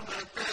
متاعا